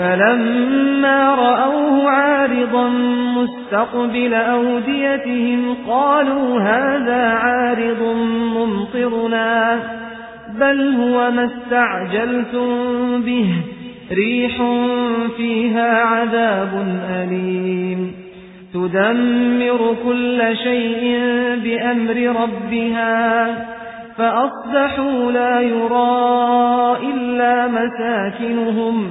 فلما رأوه عارضا مستقبل أوديتهم قالوا هذا عارض ممطرنا بل هو ما استعجلتم به ريح فيها عذاب أليم. تدمر كل شيء بأمر ربها فأصبحوا لا يرى إلا مساكنهم.